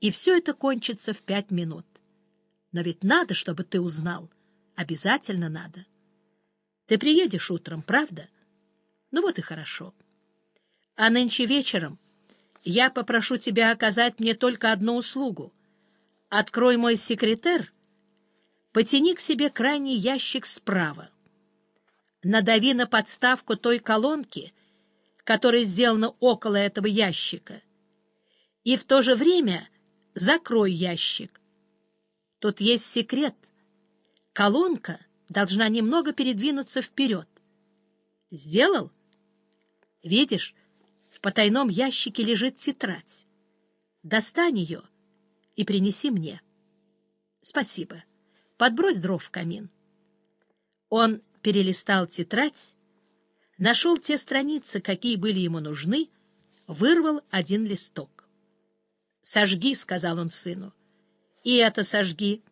и все это кончится в пять минут. Но ведь надо, чтобы ты узнал. Обязательно надо. Ты приедешь утром, правда? Ну вот и хорошо. А нынче вечером я попрошу тебя оказать мне только одну услугу. Открой мой секретер, потяни к себе крайний ящик справа. Надави на подставку той колонки, которая сделана около этого ящика, и в то же время закрой ящик. Тут есть секрет. Колонка должна немного передвинуться вперед. Сделал? Видишь, в потайном ящике лежит тетрадь. Достань ее и принеси мне. Спасибо. Подбрось дров в камин. Он перелистал тетрадь, нашел те страницы, какие были ему нужны, вырвал один листок. «Сожги», — сказал он сыну, — «и это сожги,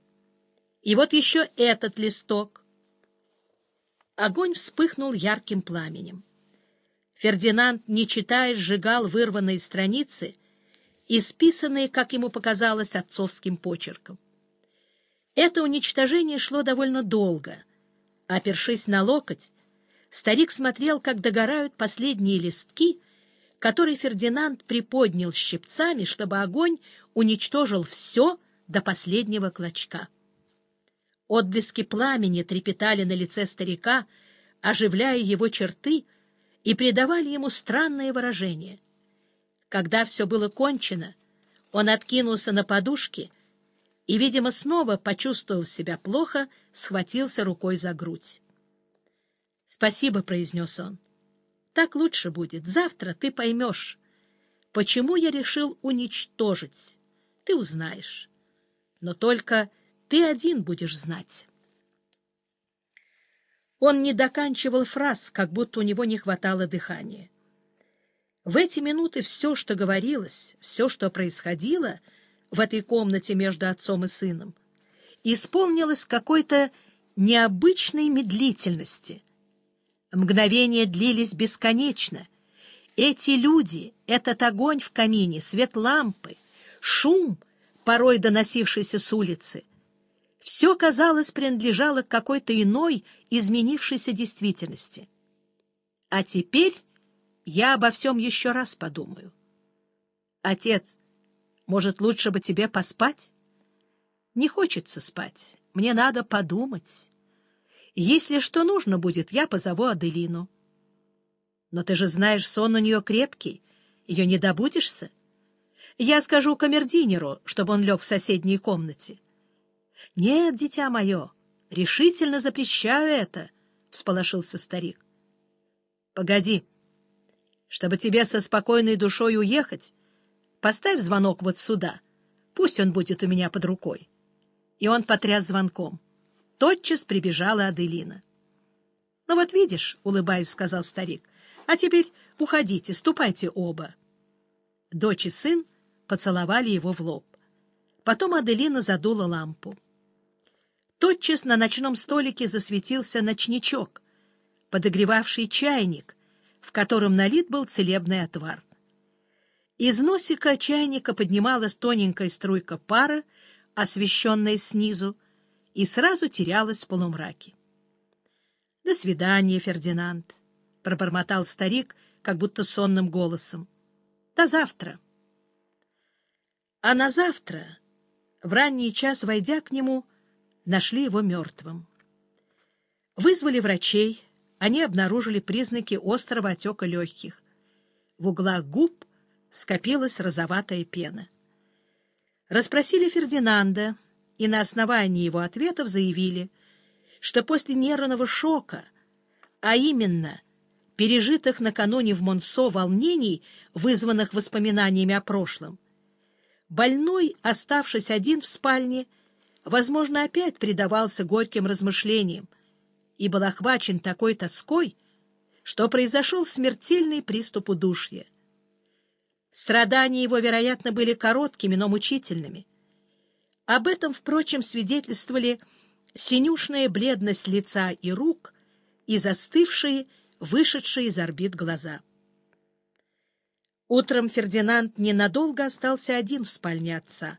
и вот еще этот листок». Огонь вспыхнул ярким пламенем. Фердинанд, не читая, сжигал вырванные страницы, исписанные, как ему показалось, отцовским почерком. Это уничтожение шло довольно долго. Опершись на локоть, старик смотрел, как догорают последние листки, которые Фердинанд приподнял щипцами, чтобы огонь уничтожил все до последнего клочка. Отблески пламени трепетали на лице старика, оживляя его черты — и придавали ему странное выражение. Когда все было кончено, он откинулся на подушки и, видимо, снова, почувствовав себя плохо, схватился рукой за грудь. — Спасибо, — произнес он. — Так лучше будет. Завтра ты поймешь, почему я решил уничтожить. Ты узнаешь. Но только ты один будешь знать. Он не доканчивал фраз, как будто у него не хватало дыхания. В эти минуты все, что говорилось, все, что происходило в этой комнате между отцом и сыном, исполнилось какой-то необычной медлительности. Мгновения длились бесконечно. Эти люди, этот огонь в камине, свет лампы, шум, порой доносившийся с улицы — все, казалось, принадлежало к какой-то иной, изменившейся действительности. А теперь я обо всем еще раз подумаю. Отец, может, лучше бы тебе поспать? Не хочется спать, мне надо подумать. Если что нужно будет, я позову Аделину. Но ты же знаешь, сон у нее крепкий, ее не добудешься. Я скажу камердинеру, чтобы он лег в соседней комнате. — Нет, дитя мое, решительно запрещаю это, — всполошился старик. — Погоди. Чтобы тебе со спокойной душой уехать, поставь звонок вот сюда. Пусть он будет у меня под рукой. И он потряс звонком. Тотчас прибежала Аделина. — Ну вот видишь, — улыбаясь, сказал старик, — а теперь уходите, ступайте оба. Дочь и сын поцеловали его в лоб. Потом Аделина задула лампу. Тотчас на ночном столике засветился ночничок, подогревавший чайник, в котором налит был целебный отвар. Из носика чайника поднималась тоненькая струйка пара, освещенная снизу, и сразу терялась в полумраке. — До свидания, Фердинанд, — пробормотал старик, как будто сонным голосом. — До завтра. А на завтра, в ранний час, войдя к нему, — нашли его мертвым. Вызвали врачей, они обнаружили признаки острого отека легких. В углах губ скопилась розоватая пена. Расспросили Фердинанда, и на основании его ответов заявили, что после нервного шока, а именно пережитых накануне в Монсо волнений, вызванных воспоминаниями о прошлом, больной, оставшись один в спальне, возможно, опять предавался горьким размышлениям и был охвачен такой тоской, что произошел смертельный приступ удушья. Страдания его, вероятно, были короткими, но мучительными. Об этом, впрочем, свидетельствовали синюшная бледность лица и рук и застывшие, вышедшие из орбит глаза. Утром Фердинанд ненадолго остался один в спальне отца.